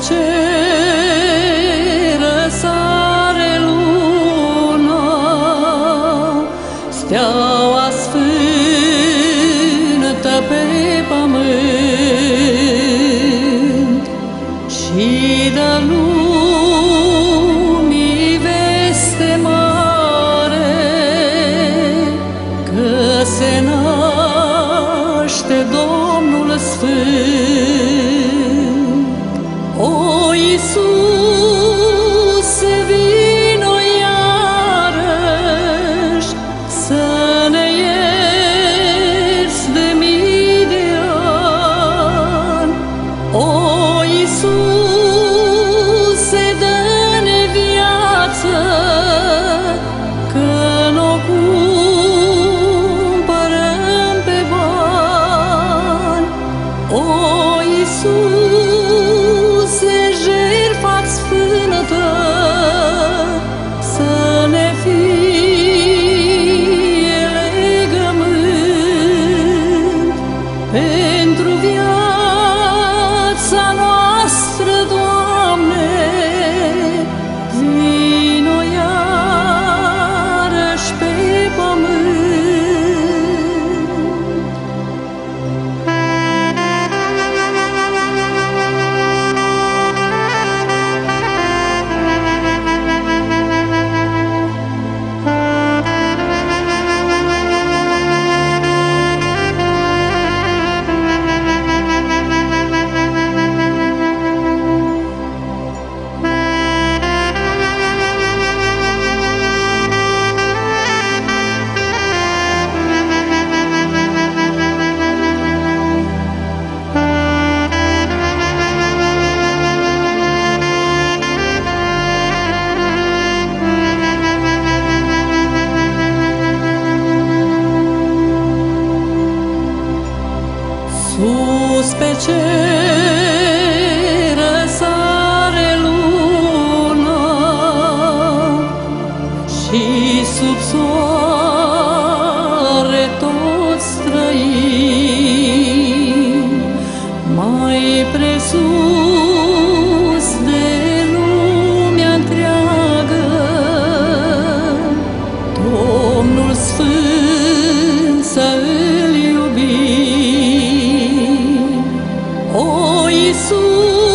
Sus Iisuse,